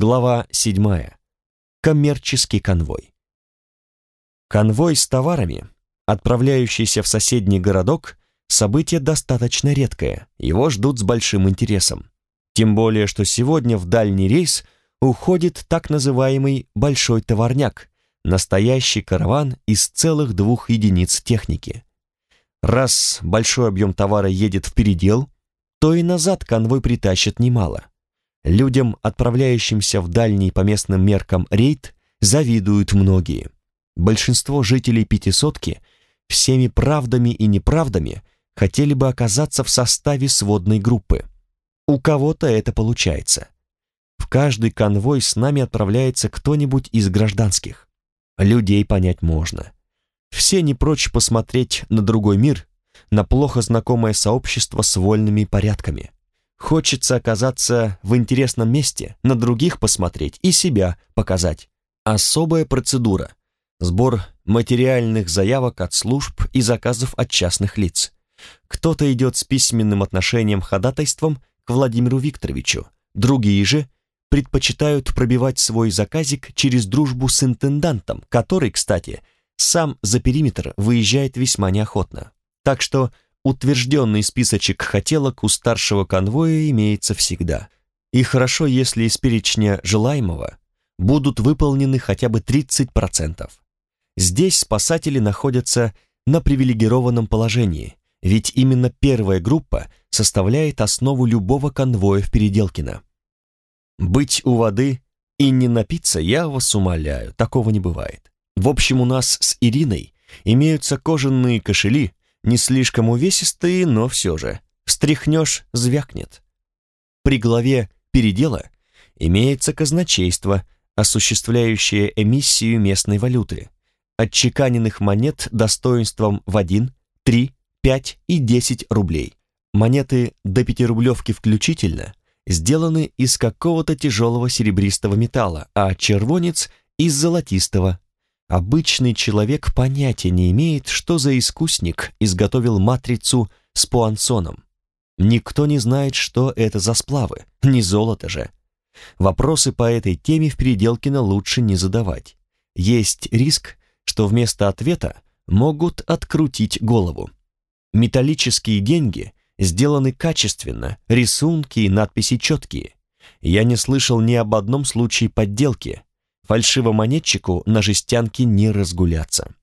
Глава 7. Коммерческий конвой. Конвой с товарами, отправляющийся в соседний городок, событие достаточно редкое, его ждут с большим интересом. Тем более, что сегодня в дальний рейс уходит так называемый «большой товарняк», настоящий караван из целых двух единиц техники. Раз большой объем товара едет в передел, то и назад конвой притащит немало. Людям, отправляющимся в дальний по местным меркам рейд, завидуют многие. Большинство жителей Пятисотки всеми правдами и неправдами хотели бы оказаться в составе сводной группы. У кого-то это получается. В каждый конвой с нами отправляется кто-нибудь из гражданских. Людей понять можно. Все не прочь посмотреть на другой мир, на плохо знакомое сообщество с вольными порядками. Хочется оказаться в интересном месте, на других посмотреть и себя показать. Особая процедура. Сбор материальных заявок от служб и заказов от частных лиц. Кто-то идет с письменным отношением ходатайством к Владимиру Викторовичу, другие же предпочитают пробивать свой заказик через дружбу с интендантом, который, кстати, сам за периметр выезжает весьма неохотно. Так что утвержденный списочек хотелок у старшего конвоя имеется всегда. И хорошо, если из перечня желаемого будут выполнены хотя бы 30%. Здесь спасатели находятся на привилегированном положении, ведь именно первая группа составляет основу любого конвоя в Переделкино. Быть у воды и не напиться, я вас умоляю, такого не бывает. В общем, у нас с Ириной имеются кожаные кошели, не слишком увесистые, но все же. Встряхнешь — звякнет. При главе передела имеется казначейство, осуществляющее эмиссию местной валюты, отчеканенных монет достоинством в 1, 3, 5 и 10 рублей. Монеты до пятирублевки включительно сделаны из какого-то тяжелого серебристого металла, а червонец — из золотистого, Обычный человек понятия не имеет, что за искусник изготовил матрицу с пуансоном. Никто не знает, что это за сплавы, не золото же. Вопросы по этой теме в Переделкино лучше не задавать. Есть риск, что вместо ответа могут открутить голову. Металлические деньги сделаны качественно, рисунки и надписи четкие. Я не слышал ни об одном случае подделки, фальшивомонетчику на жестянке не разгуляться.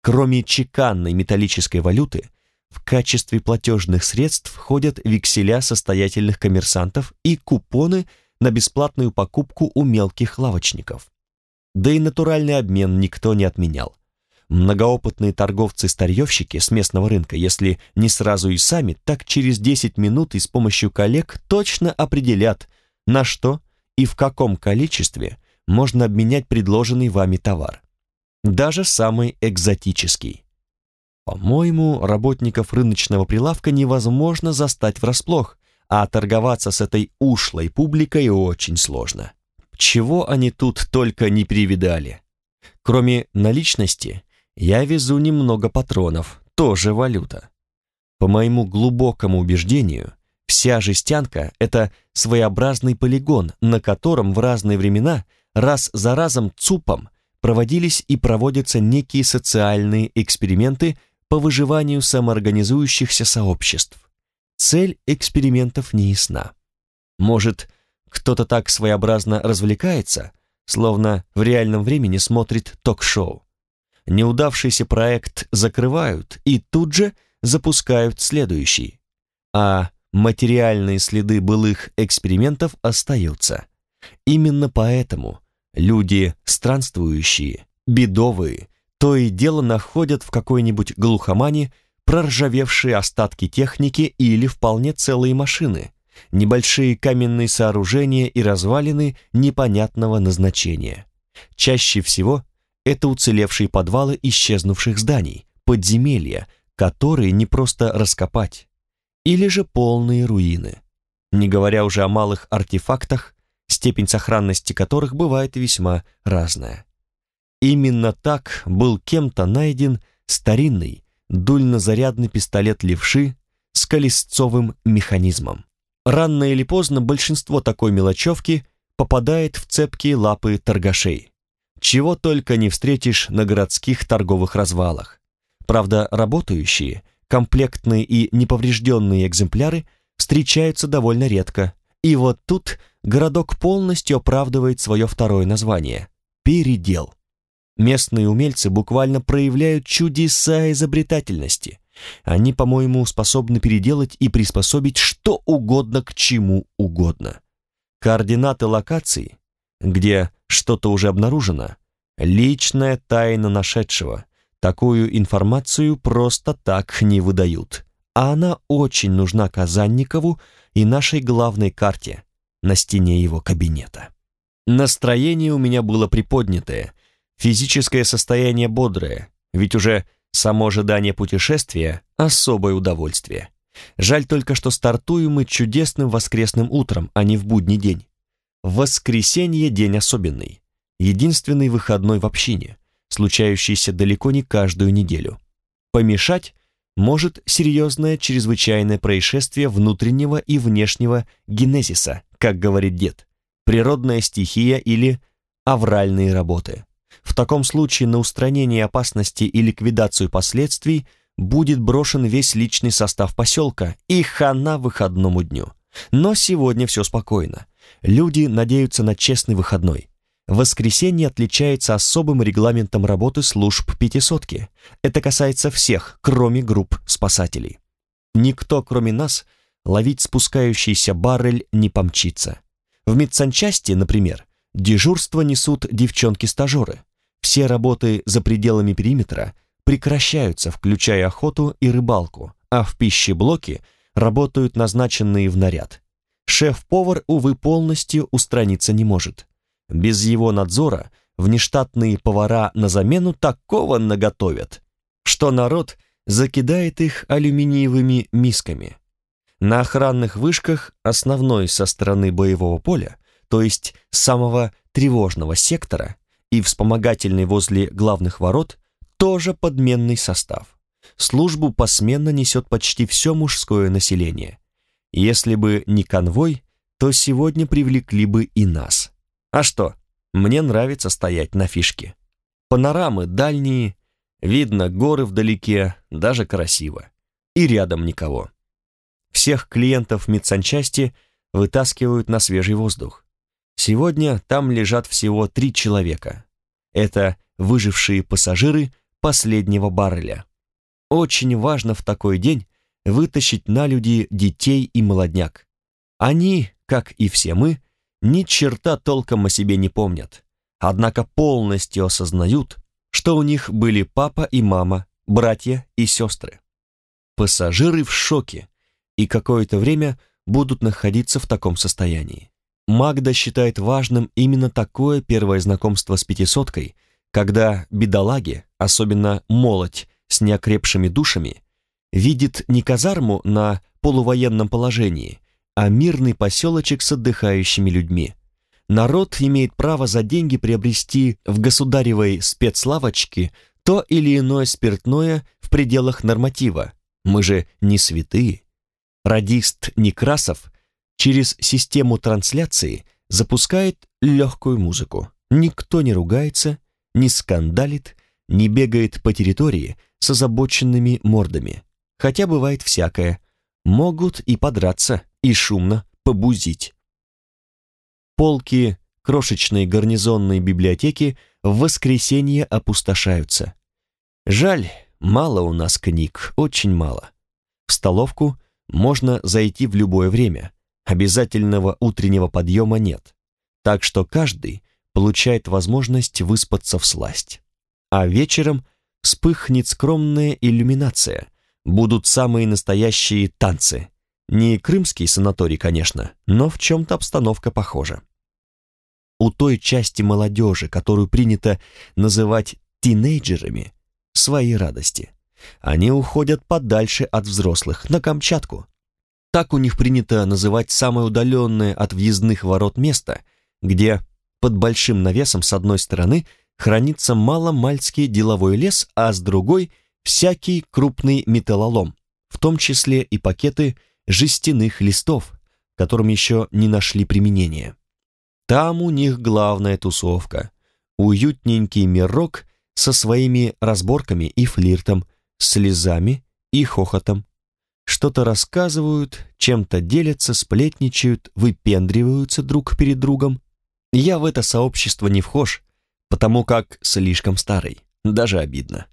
Кроме чеканной металлической валюты, в качестве платежных средств входят векселя состоятельных коммерсантов и купоны на бесплатную покупку у мелких лавочников. Да и натуральный обмен никто не отменял. Многоопытные торговцы-старьевщики с местного рынка, если не сразу и сами, так через 10 минут и с помощью коллег точно определят, на что и в каком количестве можно обменять предложенный вами товар. Даже самый экзотический. По-моему, работников рыночного прилавка невозможно застать врасплох, а торговаться с этой ушлой публикой очень сложно. Чего они тут только не перевидали. Кроме наличности, я везу немного патронов, тоже валюта. По моему глубокому убеждению, вся жестянка – это своеобразный полигон, на котором в разные времена раз за разом ЦУПом проводились и проводятся некие социальные эксперименты по выживанию самоорганизующихся сообществ. Цель экспериментов не ясна. Может, кто-то так своеобразно развлекается, словно в реальном времени смотрит ток-шоу. Неудавшийся проект закрывают и тут же запускают следующий. А материальные следы былых экспериментов остаются. Именно поэтому Люди странствующие, бедовые, то и дело находят в какой-нибудь глухомане проржавевшие остатки техники или вполне целые машины, небольшие каменные сооружения и развалины непонятного назначения. Чаще всего это уцелевшие подвалы исчезнувших зданий, подземелья, которые не просто раскопать, или же полные руины. Не говоря уже о малых артефактах, степень сохранности которых бывает весьма разная. Именно так был кем-то найден старинный дульнозарядный пистолет левши с колесцовым механизмом. Рано или поздно большинство такой мелочевки попадает в цепкие лапы торгашей. Чего только не встретишь на городских торговых развалах. Правда, работающие, комплектные и неповрежденные экземпляры встречаются довольно редко, и вот тут городок полностью оправдывает свое второе название – передел. Местные умельцы буквально проявляют чудеса изобретательности. Они, по-моему, способны переделать и приспособить что угодно к чему угодно. Координаты локаций, где что-то уже обнаружено, личная тайна нашедшего. Такую информацию просто так не выдают. А она очень нужна Казанникову и нашей главной карте на стене его кабинета. Настроение у меня было приподнятое, физическое состояние бодрое, ведь уже само ожидание путешествия — особое удовольствие. Жаль только, что стартуем мы чудесным воскресным утром, а не в будний день. Воскресенье — день особенный, единственный выходной в общине, случающийся далеко не каждую неделю. Помешать может серьезное чрезвычайное происшествие внутреннего и внешнего генезиса, как говорит дед, природная стихия или авральные работы. В таком случае на устранение опасности и ликвидацию последствий будет брошен весь личный состав поселка и хана выходному дню. Но сегодня все спокойно. Люди надеются на честный выходной. Воскресенье отличается особым регламентом работы служб пятисотки. Это касается всех, кроме групп спасателей. Никто, кроме нас, ловить спускающийся баррель не помчится. В медсанчасти, например, дежурство несут девчонки-стажеры. Все работы за пределами периметра прекращаются, включая охоту и рыбалку, а в пищеблоке работают назначенные в наряд. Шеф-повар, увы, полностью устраниться не может. Без его надзора внештатные повара на замену такого наготовят, что народ закидает их алюминиевыми мисками. На охранных вышках основной со стороны боевого поля, то есть самого тревожного сектора, и вспомогательный возле главных ворот, тоже подменный состав. Службу посменно несет почти все мужское население. Если бы не конвой, то сегодня привлекли бы и нас. А что, мне нравится стоять на фишке. Панорамы дальние, видно горы вдалеке, даже красиво. И рядом никого. Всех клиентов медсанчасти вытаскивают на свежий воздух. Сегодня там лежат всего три человека. Это выжившие пассажиры последнего барреля. Очень важно в такой день вытащить на люди детей и молодняк. Они, как и все мы, ни черта толком о себе не помнят, однако полностью осознают, что у них были папа и мама, братья и сестры. Пассажиры в шоке и какое-то время будут находиться в таком состоянии. Магда считает важным именно такое первое знакомство с пятисоткой, когда бедолаги, особенно молодь с неокрепшими душами, видит не казарму на полувоенном положении, а мирный поселочек с отдыхающими людьми. Народ имеет право за деньги приобрести в государевой спецлавочке то или иное спиртное в пределах норматива. Мы же не святые. Радист Некрасов через систему трансляции запускает легкую музыку. Никто не ругается, не скандалит, не бегает по территории с озабоченными мордами. Хотя бывает всякое. Могут и подраться и шумно побузить. Полки крошечной гарнизонной библиотеки в воскресенье опустошаются. Жаль, мало у нас книг, очень мало. В столовку можно зайти в любое время, обязательного утреннего подъема нет, так что каждый получает возможность выспаться в сласть. А вечером вспыхнет скромная иллюминация, будут самые настоящие танцы, не крымский санаторий, конечно, но в чем-то обстановка похожа. У той части молодежи, которую принято называть тинейджерами, свои радости. Они уходят подальше от взрослых, на Камчатку. Так у них принято называть самое удаленное от въездных ворот место, где под большим навесом с одной стороны хранится маломальский деловой лес, а с другой – всякий крупный металлолом, в том числе и пакеты жестяных листов, которым еще не нашли применения. Там у них главная тусовка. Уютненький мирок со своими разборками и флиртом, слезами и хохотом. Что-то рассказывают, чем-то делятся, сплетничают, выпендриваются друг перед другом. Я в это сообщество не вхож, потому как слишком старый, даже обидно.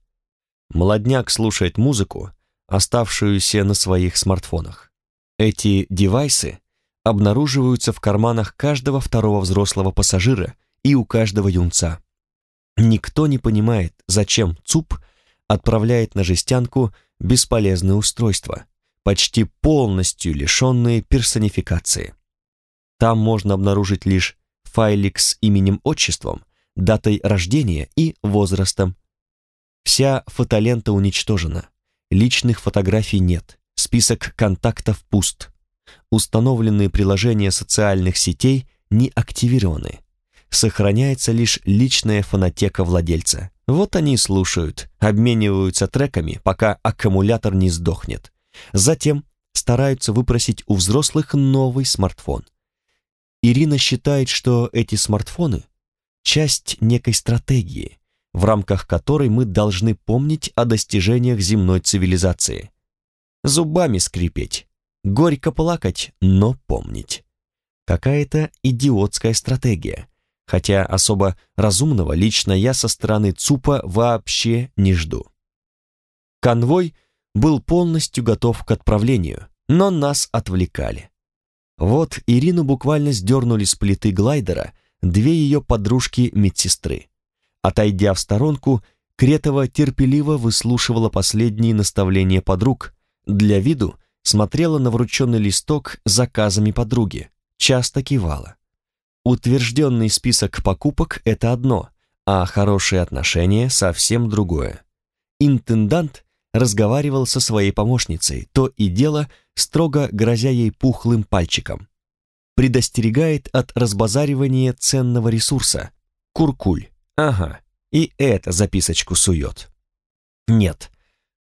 Молодняк слушает музыку, оставшуюся на своих смартфонах. Эти девайсы обнаруживаются в карманах каждого второго взрослого пассажира и у каждого юнца. Никто не понимает, зачем ЦУП отправляет на жестянку бесполезное устройство, почти полностью лишенные персонификации. Там можно обнаружить лишь файлик с именем-отчеством, датой рождения и возрастом. Вся фотолента уничтожена, личных фотографий нет, список контактов пуст. Установленные приложения социальных сетей не активированы. Сохраняется лишь личная фонотека владельца. Вот они слушают, обмениваются треками, пока аккумулятор не сдохнет. Затем стараются выпросить у взрослых новый смартфон. Ирина считает, что эти смартфоны – часть некой стратегии, в рамках которой мы должны помнить о достижениях земной цивилизации. Зубами скрипеть, горько плакать, но помнить. Какая-то идиотская стратегия, хотя особо разумного лично я со стороны ЦУПа вообще не жду. Конвой был полностью готов к отправлению, но нас отвлекали. Вот Ирину буквально сдернули с плиты глайдера две ее подружки-медсестры. Отойдя в сторонку, Кретова терпеливо выслушивала последние наставления подруг, для виду смотрела на врученный листок с заказами подруги, часто кивала. Утвержденный список покупок – это одно, а хорошие отношения – совсем другое. Интендант разговаривал со своей помощницей, то и дело строго грозя ей пухлым пальчиком. Предостерегает от разбазаривания ценного ресурса. Куркуль. Ага, и это записочку сует. Нет,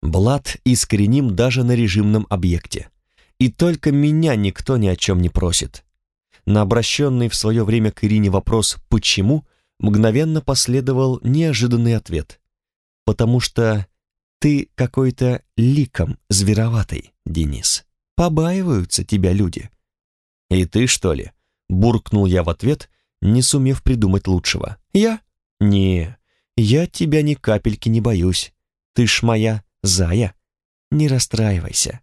Блад искореним даже на режимном объекте. И только меня никто ни о чем не просит. На обращенный в свое время к Ирине вопрос «почему?» мгновенно последовал неожиданный ответ. «Потому что ты какой-то ликом звероватый, Денис. Побаиваются тебя люди». «И ты, что ли?» — буркнул я в ответ, не сумев придумать лучшего. «Я? Не, я тебя ни капельки не боюсь. Ты ж моя зая. Не расстраивайся».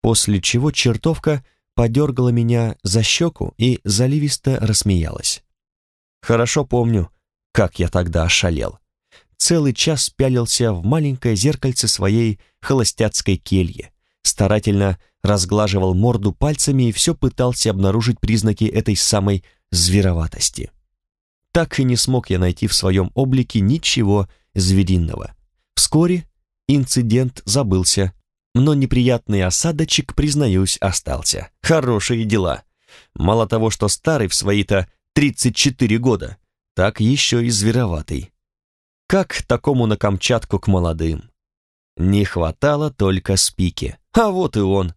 После чего чертовка подергала меня за щеку и заливисто рассмеялась. Хорошо помню, как я тогда ошалел целый час пялился в маленькое зеркальце своей холостяцкой кельи, старательно разглаживал морду пальцами и все пытался обнаружить признаки этой самой звероватости. Так и не смог я найти в своем облике ничего звериного. Вскоре инцидент забылся, но неприятный осадочек, признаюсь, остался. Хорошие дела. Мало того, что старый в свои-то 34 года, так еще и звероватый. Как такому на Камчатку к молодым? Не хватало только спики. А вот и он.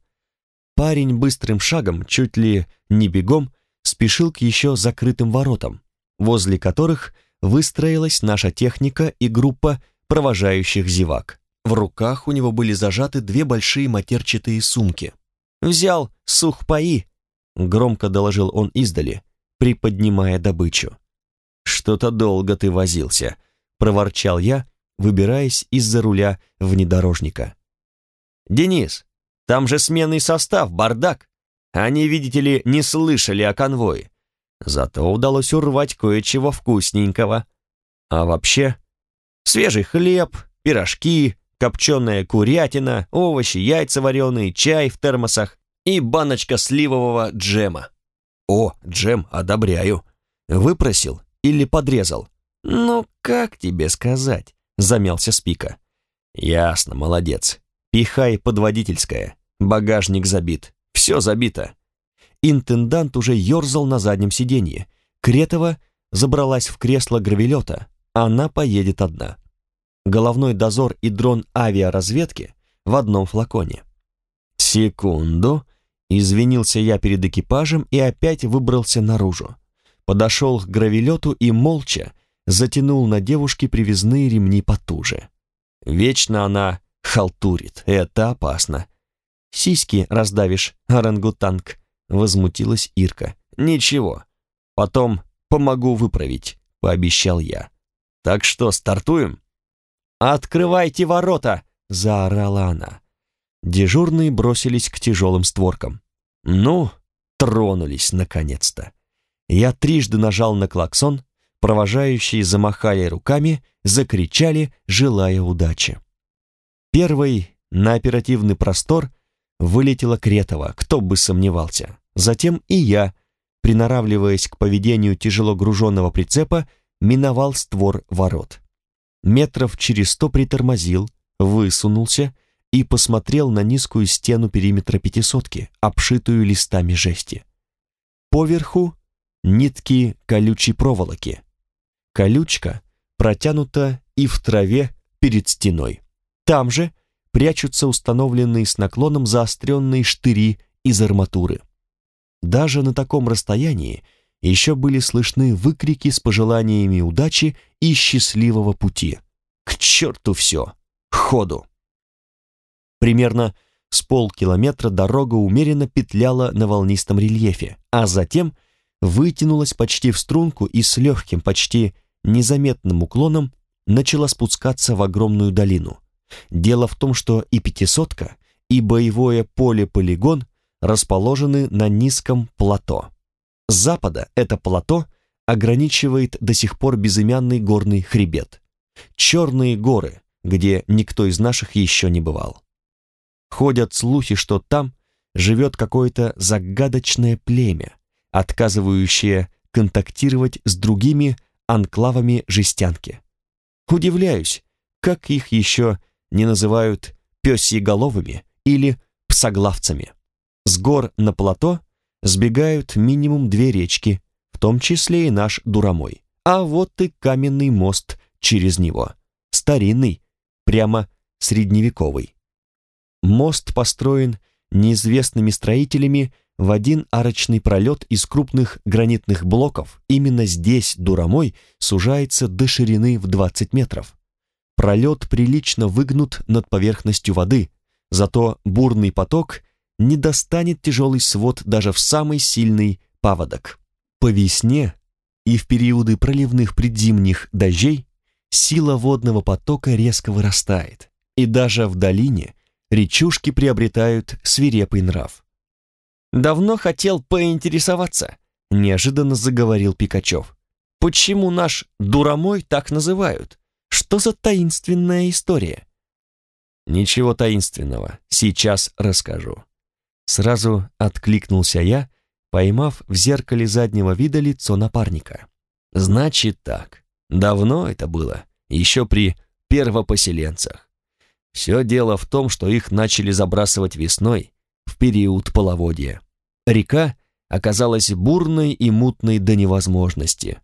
Парень быстрым шагом, чуть ли не бегом, спешил к еще закрытым воротам, возле которых выстроилась наша техника и группа провожающих зевак. В руках у него были зажаты две большие матерчатые сумки. «Взял сухпаи», — громко доложил он издали, приподнимая добычу. «Что-то долго ты возился», проворчал я, выбираясь из-за руля внедорожника. «Денис, там же сменный состав, бардак. Они, видите ли, не слышали о конвое. Зато удалось урвать кое-чего вкусненького. А вообще, свежий хлеб, пирожки, копченая курятина, овощи, яйца вареные, чай в термосах и баночка сливового джема. О, джем одобряю. Выпросил или подрезал? «Ну, как тебе сказать?» — замялся Спика. «Ясно, молодец. Пихай под водительское. Багажник забит. Все забито». Интендант уже ерзал на заднем сиденье. Кретова забралась в кресло гравелета. Она поедет одна. Головной дозор и дрон авиаразведки в одном флаконе. «Секунду», — извинился я перед экипажем и опять выбрался наружу. подошел к гравелету и молча затянул на девушке привязные ремни потуже. Вечно она халтурит, это опасно. «Сиськи раздавишь, орангутанг», — возмутилась Ирка. «Ничего, потом помогу выправить», — пообещал я. «Так что, стартуем?» «Открывайте ворота!» — заорала она. Дежурные бросились к тяжелым створкам. «Ну, тронулись, наконец-то!» Я трижды нажал на клаксон, провожающие замахали руками, закричали, желая удачи. Первый на оперативный простор вылетела Кретова, кто бы сомневался. Затем и я, приноравливаясь к поведению тяжело груженного прицепа, миновал створ ворот. Метров через сто притормозил, высунулся и посмотрел на низкую стену периметра пятисотки, обшитую листами жести. Поверху нитки колючей проволоки. Колючка протянута и в траве перед стеной. Там же прячутся установленные с наклоном заостренные штыри из арматуры. Даже на таком расстоянии еще были слышны выкрики с пожеланиями удачи и счастливого пути. К черту все! Ходу! Примерно с полкилометра дорога умеренно петляла на волнистом рельефе, а затем вытянулась почти в струнку и с легким, почти незаметным уклоном начала спускаться в огромную долину. Дело в том, что и пятисотка, и боевое поле-полигон расположены на низком плато. С запада это плато ограничивает до сих пор безымянный горный хребет. Черные горы, где никто из наших еще не бывал. Ходят слухи, что там живет какое-то загадочное племя, отказывающее контактировать с другими анклавами жестянки. Удивляюсь, как их еще не называют пёсьеголовыми или псоглавцами. С гор на плато сбегают минимум две речки, в том числе и наш Дурамой. А вот и каменный мост через него. Старинный, прямо средневековый. Мост построен неизвестными строителями в один арочный пролет из крупных гранитных блоков. Именно здесь Дурамой сужается до ширины в 20 метров. Пролет прилично выгнут над поверхностью воды, зато бурный поток не достанет тяжелый свод даже в самый сильный паводок. По весне и в периоды проливных предзимних дождей сила водного потока резко вырастает, и даже в долине речушки приобретают свирепый нрав. «Давно хотел поинтересоваться», — неожиданно заговорил Пикачев. «Почему наш Дурамой так называют? Что за таинственная история?» «Ничего таинственного, сейчас расскажу». Сразу откликнулся я, поймав в зеркале заднего вида лицо напарника. «Значит так, давно это было, еще при первопоселенцах. Все дело в том, что их начали забрасывать весной, в период половодья. Река оказалась бурной и мутной до невозможности.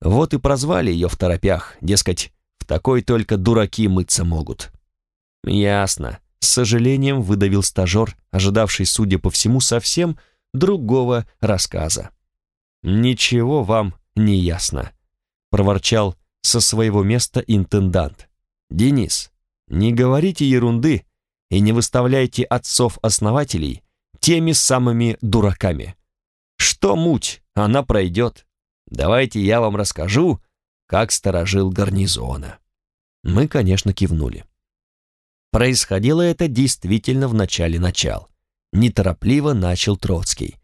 Вот и прозвали ее в торопях, дескать, в такой только дураки мыться могут. Ясно. С сожалением выдавил стажер, ожидавший, судя по всему, совсем другого рассказа. «Ничего вам не ясно», — проворчал со своего места интендант. «Денис, не говорите ерунды и не выставляйте отцов-основателей теми самыми дураками. Что муть, она пройдет. Давайте я вам расскажу, как сторожил гарнизона. Мы, конечно, кивнули. Происходило это действительно в начале начал. Неторопливо начал Троцкий.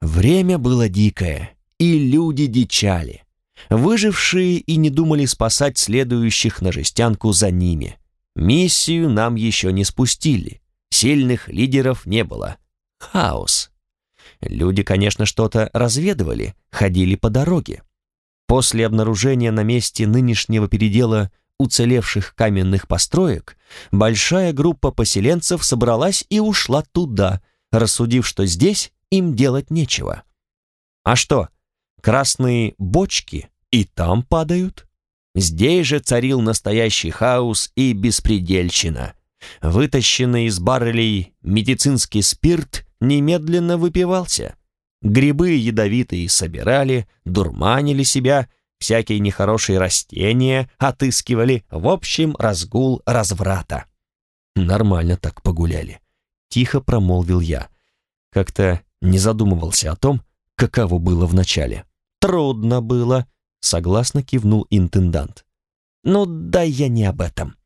Время было дикое, и люди дичали. Выжившие и не думали спасать следующих на жестянку за ними. Миссию нам еще не спустили. Сильных лидеров не было. Хаос. Люди, конечно, что-то разведывали, ходили по дороге. После обнаружения на месте нынешнего передела уцелевших каменных построек, большая группа поселенцев собралась и ушла туда, рассудив, что здесь им делать нечего. А что, красные бочки и там падают? Здесь же царил настоящий хаос и беспредельщина. Вытащенный из баррелей медицинский спирт немедленно выпивался. Грибы ядовитые собирали, дурманили себя, всякие нехорошие растения отыскивали, в общем, разгул разврата. Нормально так погуляли. Тихо промолвил я. Как-то не задумывался о том, каково было вначале. Трудно было, согласно кивнул интендант. Ну да я не об этом.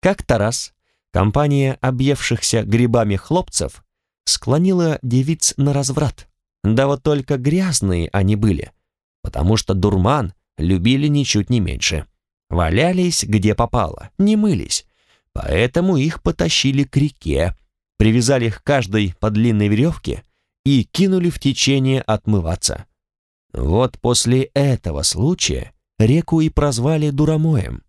Как-то раз компания объевшихся грибами хлопцев склонила девиц на разврат. Да вот только грязные они были, потому что дурман любили ничуть не меньше. Валялись где попало, не мылись, поэтому их потащили к реке, привязали их каждой по длинной веревке и кинули в течение отмываться. Вот после этого случая реку и прозвали Дурамоем.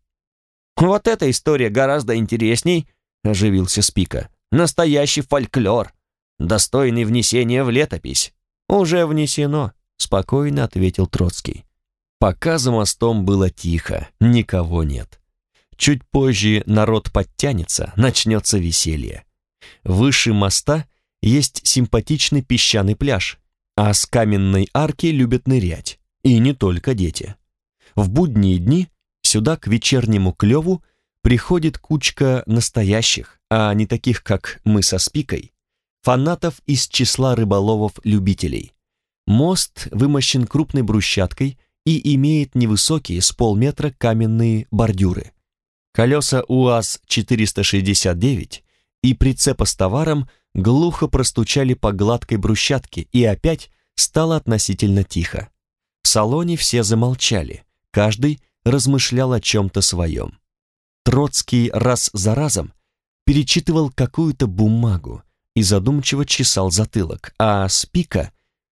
«Вот эта история гораздо интересней», — оживился Спика. «Настоящий фольклор, достойный внесения в летопись». «Уже внесено», — спокойно ответил Троцкий. Пока за мостом было тихо, никого нет. Чуть позже народ подтянется, начнется веселье. Выше моста есть симпатичный песчаный пляж, а с каменной арки любят нырять. И не только дети. В будние дни сюда к вечернему клеву приходит кучка настоящих, а не таких, как мы со Спикой, фанатов из числа рыболовов-любителей. Мост вымощен крупной брусчаткой и имеет невысокие с полметра каменные бордюры. Колеса УАЗ-469 и прицепа с товаром глухо простучали по гладкой брусчатке, и опять стало относительно тихо. В салоне все замолчали, каждый размышлял о чем-то своем. Троцкий раз за разом перечитывал какую-то бумагу и задумчиво чесал затылок, а Спика,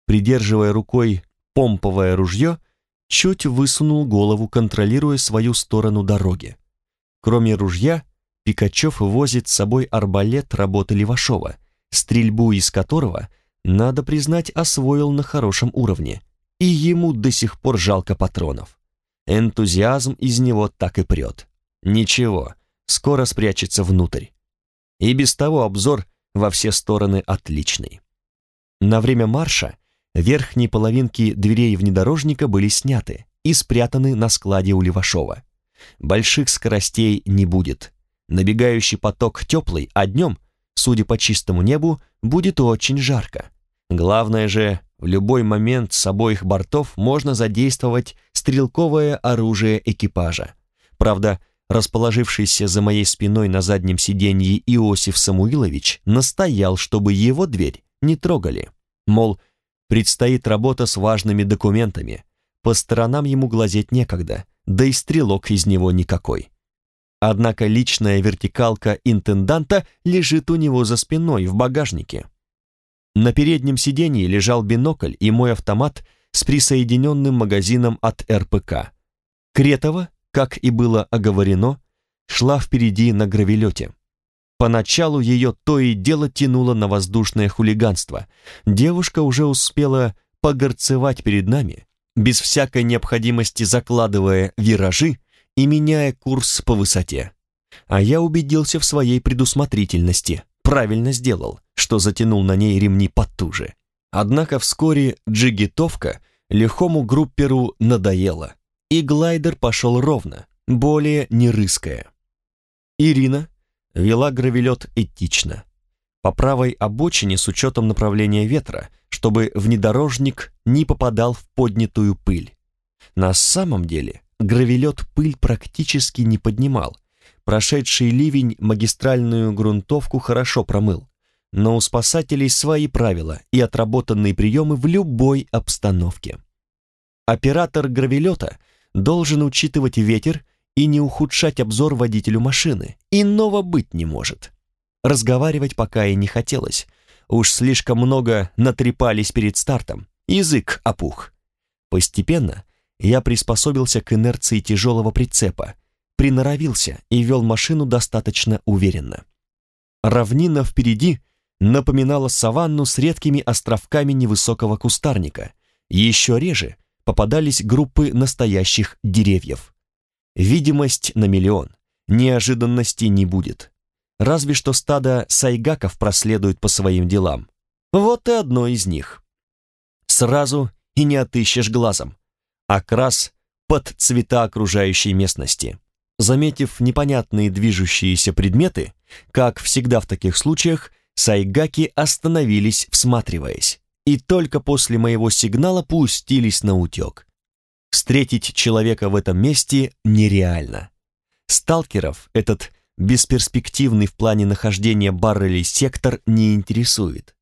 придерживая рукой помповое ружье, чуть высунул голову, контролируя свою сторону дороги. Кроме ружья, Пикачев возит с собой арбалет работы Левашова, стрельбу из которого, надо признать, освоил на хорошем уровне, и ему до сих пор жалко патронов. Энтузиазм из него так и прет. Ничего, скоро спрячется внутрь. И без того обзор во все стороны отличный. На время марша верхние половинки дверей внедорожника были сняты и спрятаны на складе у Левашова. Больших скоростей не будет. Набегающий поток теплый, а днем – судя по чистому небу, будет очень жарко. Главное же, в любой момент с обоих бортов можно задействовать стрелковое оружие экипажа. Правда, расположившийся за моей спиной на заднем сиденье Иосиф Самуилович настоял, чтобы его дверь не трогали. Мол, предстоит работа с важными документами, по сторонам ему глазеть некогда, да и стрелок из него никакой. Однако личная вертикалка интенданта лежит у него за спиной в багажнике. На переднем сиденье лежал бинокль и мой автомат с присоединенным магазином от РПК. Кретова, как и было оговорено, шла впереди на гравелете. Поначалу ее то и дело тянуло на воздушное хулиганство. Девушка уже успела погорцевать перед нами, без всякой необходимости закладывая виражи, и меняя курс по высоте. А я убедился в своей предусмотрительности, правильно сделал, что затянул на ней ремни потуже. Однако вскоре джигитовка лихому групперу надоела, и глайдер пошел ровно, более не рыская. Ирина вела гравелет этично, по правой обочине с учетом направления ветра, чтобы внедорожник не попадал в поднятую пыль. На самом деле Гравелет пыль практически не поднимал. Прошедший ливень магистральную грунтовку хорошо промыл. Но у спасателей свои правила и отработанные приемы в любой обстановке. Оператор гравелета должен учитывать ветер и не ухудшать обзор водителю машины. Иного быть не может. Разговаривать пока и не хотелось. Уж слишком много натрепались перед стартом. Язык опух. Постепенно я приспособился к инерции тяжелого прицепа, приноровился и вел машину достаточно уверенно. Равнина впереди напоминала саванну с редкими островками невысокого кустарника. Еще реже попадались группы настоящих деревьев. Видимость на миллион, неожиданностей не будет. Разве что стадо сайгаков проследует по своим делам. Вот и одно из них. сразу и не отыщешь глазом. Окрас под цвета окружающей местности. Заметив непонятные движущиеся предметы, как всегда в таких случаях, сайгаки остановились, всматриваясь, и только после моего сигнала пустились на утек. Встретить человека в этом месте нереально. Сталкеров этот бесперспективный в плане нахождения баррелей сектор не интересует,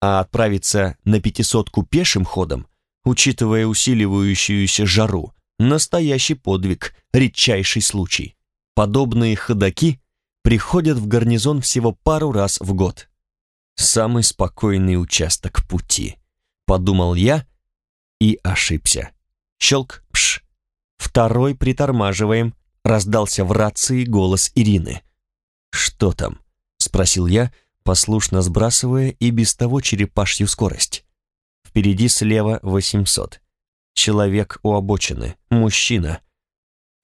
а отправиться на пятисотку пешим ходом, учитывая усиливающуюся жару, настоящий подвиг, редчайший случай. Подобные ходаки приходят в гарнизон всего пару раз в год. Самый спокойный участок пути, подумал я и ошибся. Щелк, пш. Второй притормаживаем, раздался в рации голос Ирины. «Что там?» — спросил я, послушно сбрасывая и без того черепашью скорость. Впереди слева 800. Человек у обочины, мужчина,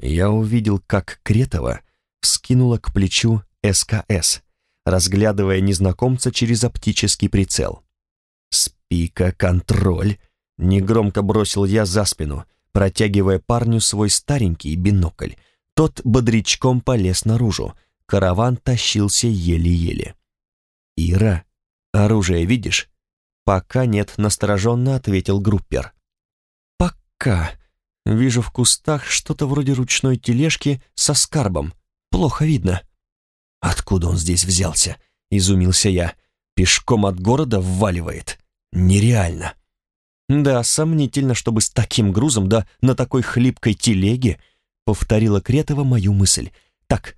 я увидел, как Кретова скинула к плечу СКС, разглядывая незнакомца через оптический прицел. «Спика, контроль!» — негромко бросил я за спину, протягивая парню свой старенький бинокль. Тот бодрячком полез наружу, караван тащился еле-еле. «Ира, оружие видишь?» «Пока нет», — настороженно ответил группер. «Пока», Вижу в кустах что-то вроде ручной тележки со скарбом. Плохо видно. Откуда он здесь взялся? Изумился я. Пешком от города вваливает. Нереально. Да, сомнительно, чтобы с таким грузом, да на такой хлипкой телеге, повторила Кретова мою мысль. Так,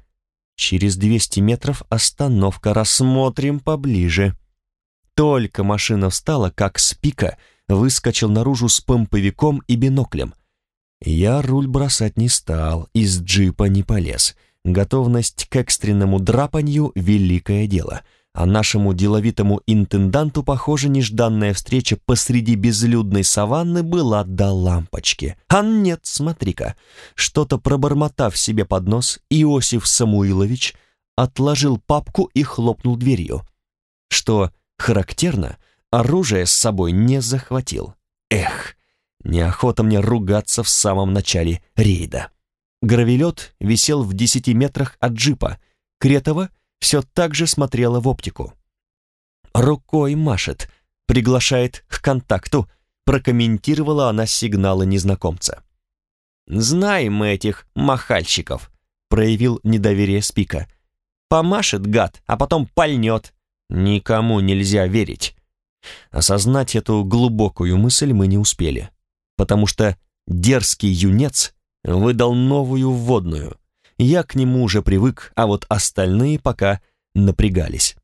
через 200 метров остановка, рассмотрим поближе. Только машина встала, как с пика выскочил наружу с помповиком и биноклем — я руль бросать не стал, из джипа не полез. Готовность к экстренному драпанью — великое дело. А нашему деловитому интенданту, похоже, нежданная встреча посреди безлюдной саванны была до лампочки. А нет, смотри-ка. Что-то пробормотав себе под нос, Иосиф Самуилович отложил папку и хлопнул дверью. Что характерно, оружие с собой не захватил. Эх, Неохота мне ругаться в самом начале рейда. Гравелет висел в десяти метрах от джипа. Кретова все так же смотрела в оптику. «Рукой машет, приглашает к контакту», прокомментировала она сигналы незнакомца. «Знаем мы этих махальщиков», проявил недоверие Спика. «Помашет гад, а потом пальнет. Никому нельзя верить». Осознать эту глубокую мысль мы не успели потому что дерзкий юнец выдал новую вводную. Я к нему уже привык, а вот остальные пока напрягались.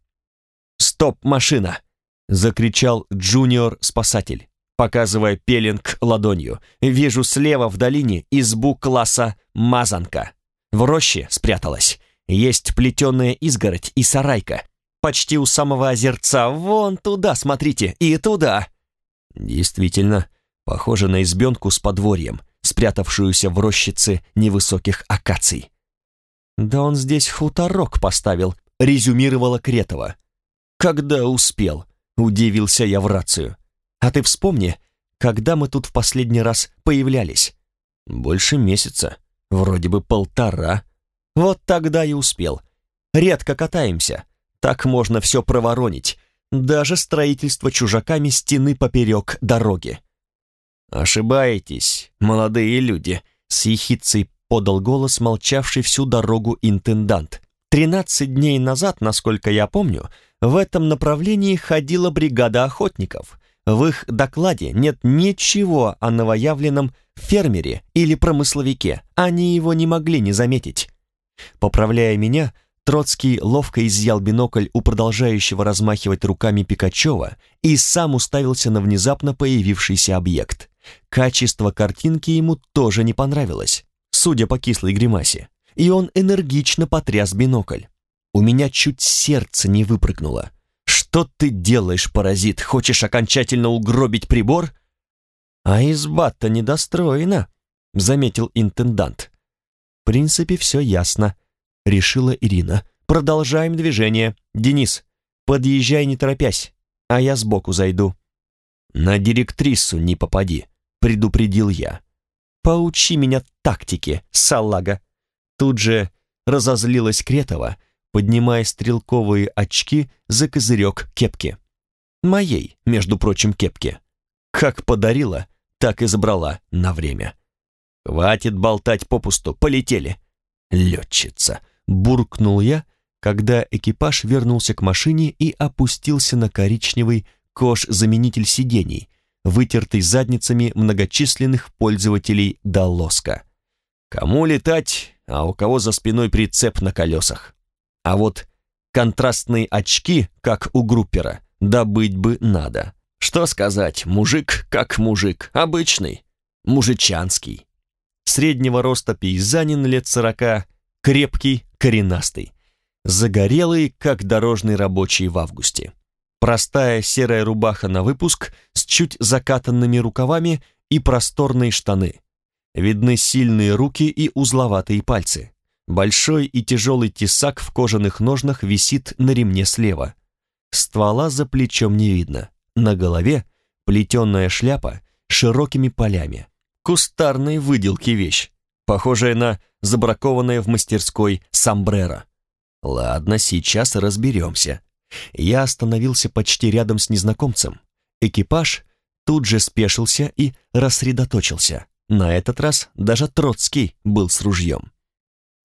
«Стоп, машина!» — закричал джуниор-спасатель, показывая пеленг ладонью. «Вижу слева в долине избу класса «Мазанка». В роще спряталась. Есть плетеная изгородь и сарайка. Почти у самого озерца. Вон туда, смотрите, и туда!» Действительно, Похоже на избенку с подворьем, спрятавшуюся в рощице невысоких акаций. «Да он здесь хуторок поставил», — резюмировала Кретова. «Когда успел?» — удивился я в рацию. «А ты вспомни, когда мы тут в последний раз появлялись?» «Больше месяца, вроде бы полтора. Вот тогда и успел. Редко катаемся, так можно все проворонить, даже строительство чужаками стены поперек дороги. «Ошибаетесь, молодые люди», — с ехицей подал голос молчавший всю дорогу интендант. «Тринадцать дней назад, насколько я помню, в этом направлении ходила бригада охотников. В их докладе нет ничего о новоявленном фермере или промысловике. Они его не могли не заметить». Поправляя меня, Троцкий ловко изъял бинокль у продолжающего размахивать руками Пикачева и сам уставился на внезапно появившийся объект. Качество картинки ему тоже не понравилось, судя по кислой гримасе, и он энергично потряс бинокль. У меня чуть сердце не выпрыгнуло. «Что ты делаешь, паразит? Хочешь окончательно угробить прибор?» «А изба-то недостроена», — заметил интендант. «В принципе, все ясно», — решила Ирина. «Продолжаем движение. Денис, подъезжай не торопясь, а я сбоку зайду». На директрису не попади, предупредил я. Поучи меня тактике, салага. Тут же разозлилась Кретова, поднимая стрелковые очки за козырек кепки. Моей, между прочим, кепки. Как подарила, так и забрала на время. «Хватит болтать попусту, полетели!» «Летчица!» — буркнул я, когда экипаж вернулся к машине и опустился на коричневый кош-заменитель сидений, вытертый задницами многочисленных пользователей до лоска. Кому летать, а у кого за спиной прицеп на колесах. А вот контрастные очки, как у группера, добыть бы надо. Что сказать, мужик как мужик, обычный, мужичанский. Среднего роста пейзанин лет сорока, крепкий, коренастый. Загорелый, как дорожный рабочий в августе. Простая серая рубаха на выпуск с чуть закатанными рукавами и просторные штаны. Видны сильные руки и узловатые пальцы. Большой и тяжелый тесак в кожаных ножнах висит на ремне слева. Ствола за плечом не видно. На голове плетеная шляпа широкими полями. Кустарной выделки вещь, похожая на забракованное в мастерской сомбреро. Ладно, сейчас разберемся. Я остановился почти рядом с незнакомцем. Экипаж тут же спешился и рассредоточился. На этот раз даже Троцкий был с ружьем.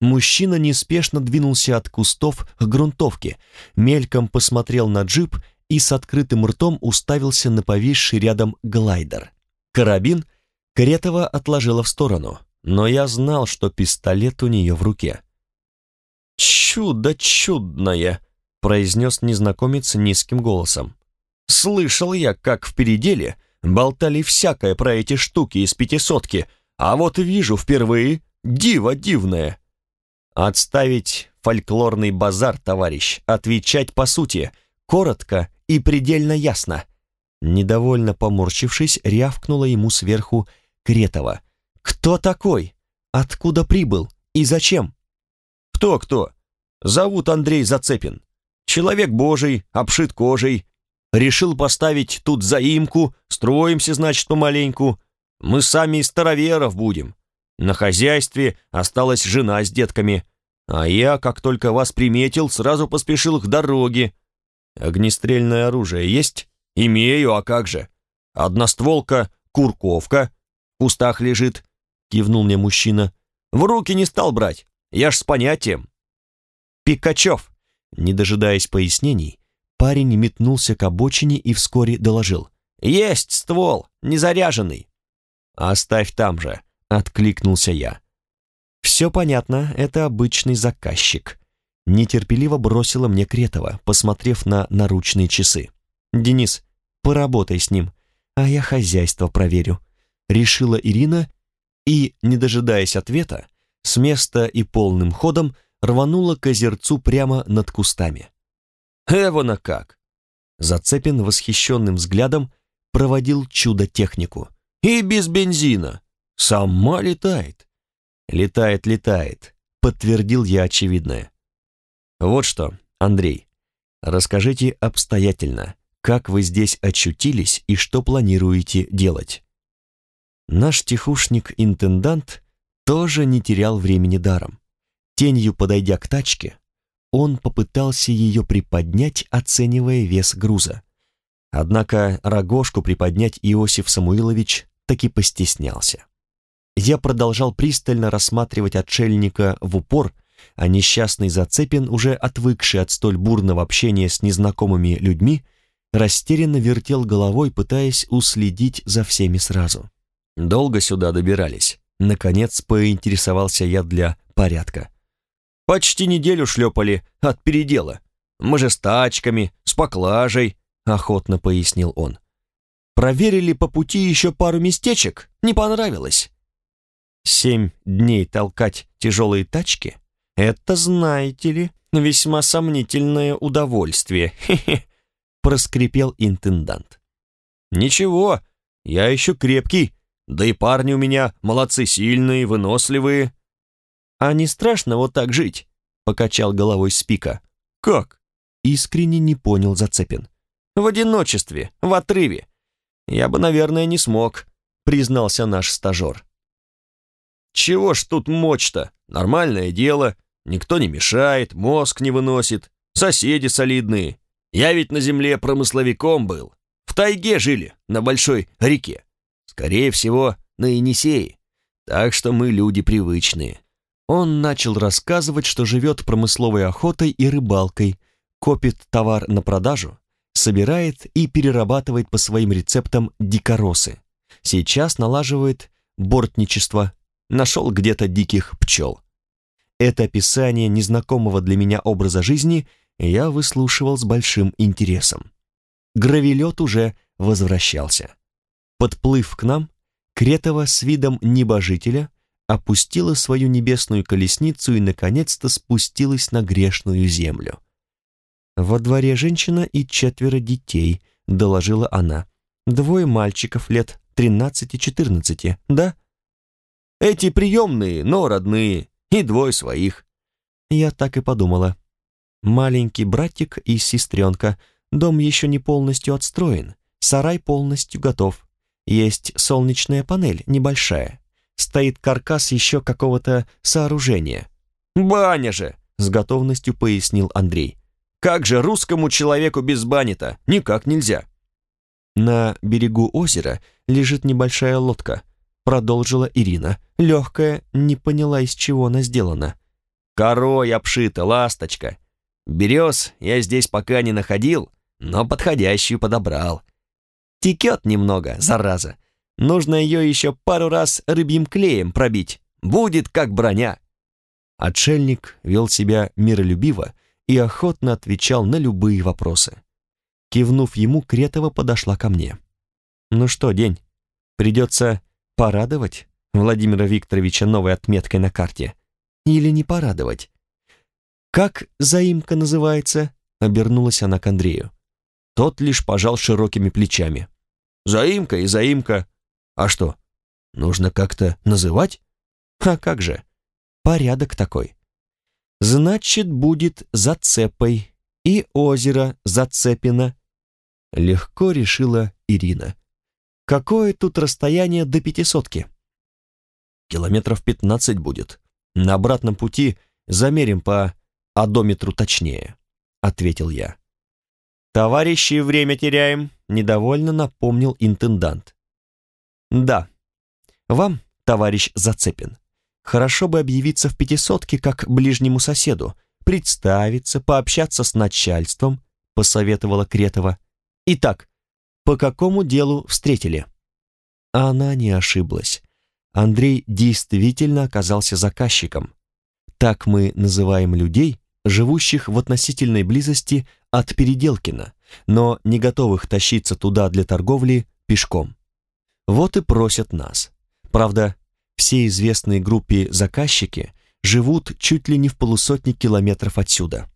Мужчина неспешно двинулся от кустов к грунтовке, мельком посмотрел на джип и с открытым ртом уставился на повисший рядом глайдер. Карабин Кретова отложила в сторону, но я знал, что пистолет у нее в руке. «Чудо чудное!» — произнес незнакомец низким голосом. «Слышал я, как в переделе болтали всякое про эти штуки из пятисотки, а вот вижу впервые диво дивное». «Отставить фольклорный базар, товарищ, отвечать по сути, коротко и предельно ясно». Недовольно поморщившись, рявкнула ему сверху Кретова. «Кто такой? Откуда прибыл? И зачем?» «Кто-кто? Зовут Андрей Зацепин. Человек божий, обшит кожей. Решил поставить тут заимку, строимся, значит, помаленьку. Мы сами из староверов будем. На хозяйстве осталась жена с детками. А я, как только вас приметил, сразу поспешил к дороге. Огнестрельное оружие есть? Имею, а как же? Одностволка, курковка, в кустах лежит, кивнул мне мужчина. В руки не стал брать, я ж с понятием. Пикачев, не дожидаясь пояснений, парень метнулся к обочине и вскоре доложил. «Есть ствол, не заряженный». «Оставь там же», — откликнулся я. «Все понятно, это обычный заказчик». Нетерпеливо бросила мне Кретова, посмотрев на наручные часы. «Денис, поработай с ним, а я хозяйство проверю», — решила Ирина и, не дожидаясь ответа, с места и полным ходом рванула к озерцу прямо над кустами. «Эвона как!» Зацепин восхищенным взглядом проводил чудо-технику. «И без бензина! Сама летает!» «Летает, летает», — подтвердил я очевидное. «Вот что, Андрей, расскажите обстоятельно, как вы здесь очутились и что планируете делать?» Наш тихушник-интендант тоже не терял времени даром. Тенью подойдя к тачке, он попытался ее приподнять, оценивая вес груза. Однако рогожку приподнять Иосиф Самуилович таки постеснялся. Я продолжал пристально рассматривать отшельника в упор, а несчастный Зацепин, уже отвыкший от столь бурного общения с незнакомыми людьми, растерянно вертел головой, пытаясь уследить за всеми сразу. Долго сюда добирались. Наконец поинтересовался я для порядка. Почти неделю шлепали от передела. Мы же с тачками, с поклажей, охотно пояснил он. Проверили по пути еще пару местечек, не понравилось. Семь дней толкать тяжелые тачки? Это, знаете ли, весьма сомнительное удовольствие, хе-хе, проскрипел интендант. Ничего, я еще крепкий, да и парни у меня молодцы сильные, выносливые. «А не страшно вот так жить?» — покачал головой Спика. «Как?» — искренне не понял Зацепин. «В одиночестве, в отрыве. Я бы, наверное, не смог, признался наш стажер. Чего ж тут мочь-то? Нормальное дело. Никто не мешает, мозг не выносит, соседи солидные. Я ведь на земле промысловиком был. В тайге жили, на большой реке. Скорее всего, на Енисее. Так что мы люди привычные. Он начал рассказывать, что живет промысловой охотой и рыбалкой, копит товар на продажу, собирает и перерабатывает по своим рецептам дикоросы. Сейчас налаживает бортничество, нашел где-то диких пчел. Это описание незнакомого для меня образа жизни я выслушивал с большим интересом. Гравелет уже возвращался. Подплыв к нам, Кретова с видом небожителя опустила свою небесную колесницу и, наконец-то, спустилась на грешную землю. «Во дворе женщина и четверо детей», — доложила она. «Двое мальчиков лет тринадцати-четырнадцати, да?» «Эти приемные, но родные, и двое своих». Я так и подумала. Маленький братик и сестренка. Дом еще не полностью отстроен, сарай полностью готов. Есть солнечная панель, небольшая. Стоит каркас еще какого-то сооружения. «Баня же!» — с готовностью пояснил Андрей. «Как же русскому человеку без бани-то? Никак нельзя!» «На берегу озера лежит небольшая лодка», — продолжила Ирина. Легкая, не поняла, из чего она сделана. «Корой обшита, ласточка. Берез я здесь пока не находил, но подходящую подобрал. Текет немного, зараза. Нужно ее еще пару раз рыбьим клеем пробить. Будет как броня. Отшельник вел себя миролюбиво и охотно отвечал на любые вопросы. Кивнув ему, Кретова подошла ко мне. «Ну что, день, придется порадовать Владимира Викторовича новой отметкой на карте? Или не порадовать?» «Как заимка называется?» — обернулась она к Андрею. Тот лишь пожал широкими плечами. «Заимка и заимка. А что, нужно как-то называть? А как же? Порядок такой. Значит, будет зацепой и озеро зацепено. Легко решила Ирина. Какое тут расстояние до пятисотки? Километров пятнадцать будет. На обратном пути замерим по одометру точнее, ответил я. «Товарищи, время теряем», — недовольно напомнил интендант. «Да. Вам, товарищ Зацепин, хорошо бы объявиться в пятисотке как ближнему соседу, представиться, пообщаться с начальством», — посоветовала Кретова. «Итак, по какому делу встретили?» Она не ошиблась. Андрей действительно оказался заказчиком. Так мы называем людей, живущих в относительной близости от Переделкина, но не готовых тащиться туда для торговли пешком. Вот и просят нас. Правда, все известные группе заказчики живут чуть ли не в полусотни километров отсюда.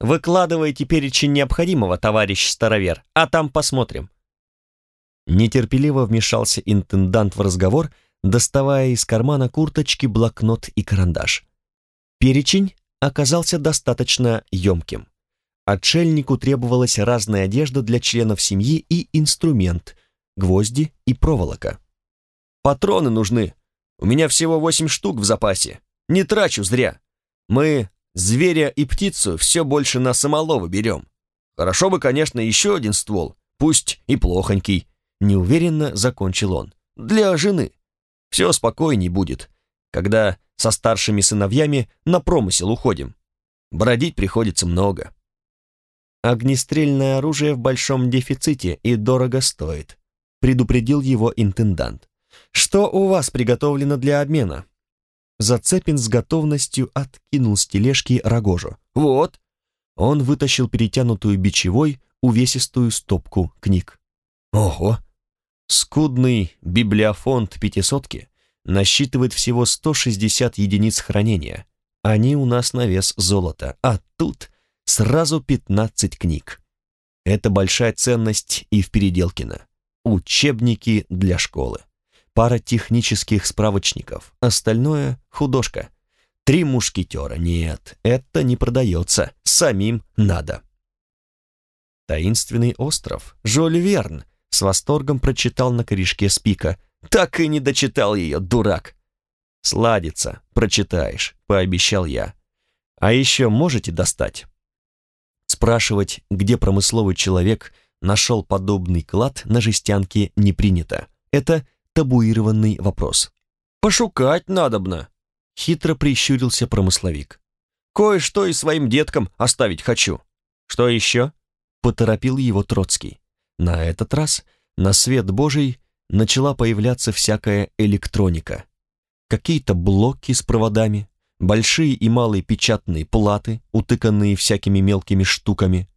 Выкладывайте перечень необходимого, товарищ старовер, а там посмотрим. Нетерпеливо вмешался интендант в разговор, доставая из кармана курточки блокнот и карандаш. Перечень оказался достаточно емким. Отшельнику требовалась разная одежда для членов семьи и инструмент, гвозди и проволока. «Патроны нужны. У меня всего восемь штук в запасе. Не трачу зря. Мы зверя и птицу все больше на самоловы берем. Хорошо бы, конечно, еще один ствол, пусть и плохонький», неуверенно закончил он. «Для жены. Все спокойней будет, когда со старшими сыновьями на промысел уходим. Бродить приходится много». Огнестрельное оружие в большом дефиците и дорого стоит, предупредил его интендант. Что у вас приготовлено для обмена? Зацепин с готовностью откинул с тележки рогожу. Вот. Он вытащил перетянутую бичевой увесистую стопку книг. Ого! Скудный библиофонд пятисотки насчитывает всего 160 единиц хранения. Они у нас на вес золота, а тут Сразу 15 книг. Это большая ценность и в Переделкино. Учебники для школы. Пара технических справочников. Остальное — художка. Три мушкетера. Нет, это не продается. Самим надо. Таинственный остров. Жоль Верн. С восторгом прочитал на корешке спика. Так и не дочитал ее, дурак. Сладится, прочитаешь, пообещал я. А еще можете достать? Спрашивать, где промысловый человек нашел подобный клад на жестянке не принято. Это табуированный вопрос. «Пошукать надобно», — хитро прищурился промысловик. «Кое-что и своим деткам оставить хочу». «Что еще?» — поторопил его Троцкий. На этот раз на свет Божий начала появляться всякая электроника. Какие-то блоки с проводами, большие и малые печатные платы, утыканные всякими мелкими штуками.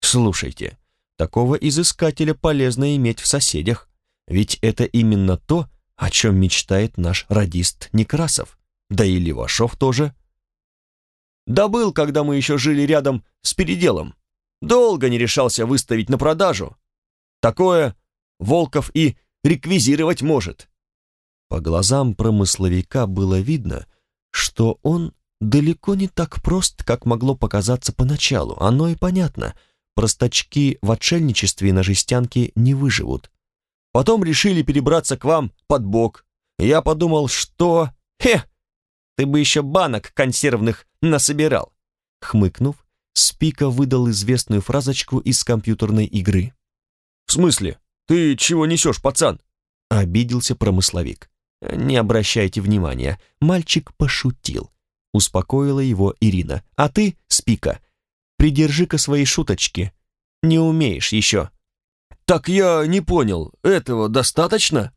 Слушайте, такого изыскателя полезно иметь в соседях, ведь это именно то, о чем мечтает наш радист Некрасов, да и Левашов тоже. Да был, когда мы еще жили рядом с переделом. Долго не решался выставить на продажу. Такое Волков и реквизировать может. По глазам промысловика было видно, что он далеко не так прост, как могло показаться поначалу. Оно и понятно. Простачки в отшельничестве на жестянке не выживут. Потом решили перебраться к вам под бок. Я подумал, что... Хе! Ты бы еще банок консервных насобирал. Хмыкнув, Спика выдал известную фразочку из компьютерной игры. «В смысле? Ты чего несешь, пацан?» Обиделся промысловик. «Не обращайте внимания, мальчик пошутил», — успокоила его Ирина. «А ты, Спика, придержи-ка свои шуточки. Не умеешь еще». «Так я не понял, этого достаточно?»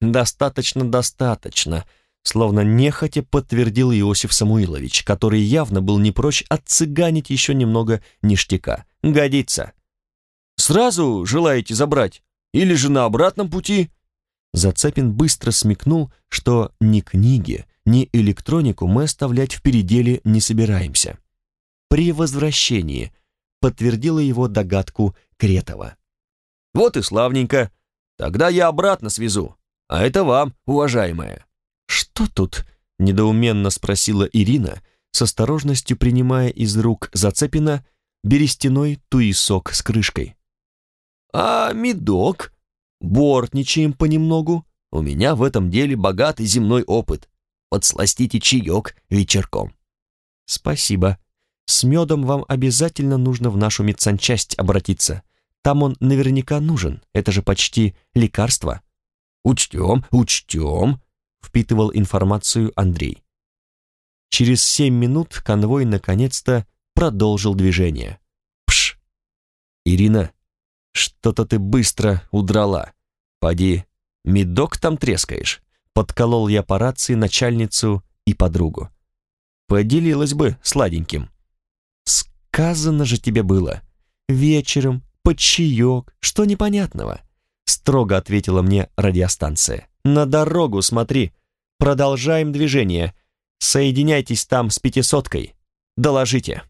«Достаточно, достаточно», словно нехотя подтвердил Иосиф Самуилович, который явно был не прочь отцыганить еще немного ништяка. «Годится». «Сразу желаете забрать? Или же на обратном пути?» Зацепин быстро смекнул, что ни книги, ни электронику мы оставлять в переделе не собираемся. «При возвращении», — подтвердила его догадку Кретова. «Вот и славненько. Тогда я обратно свезу. А это вам, уважаемая». «Что тут?» — недоуменно спросила Ирина, с осторожностью принимая из рук Зацепина берестяной туесок с крышкой. «А медок?» Бортничаем понемногу. У меня в этом деле богатый земной опыт. Подсластите чаек вечерком. Спасибо. С медом вам обязательно нужно в нашу медсанчасть обратиться. Там он наверняка нужен. Это же почти лекарство. Учтем, учтем, впитывал информацию Андрей. Через семь минут конвой наконец-то продолжил движение. Пш! Ирина, что-то ты быстро удрала. Поди, медок там трескаешь. Подколол я по рации начальницу и подругу. Поделилась бы сладеньким. Сказано же тебе было. Вечером, под чаек, что непонятного? Строго ответила мне радиостанция. На дорогу смотри. Продолжаем движение. Соединяйтесь там с пятисоткой. Доложите.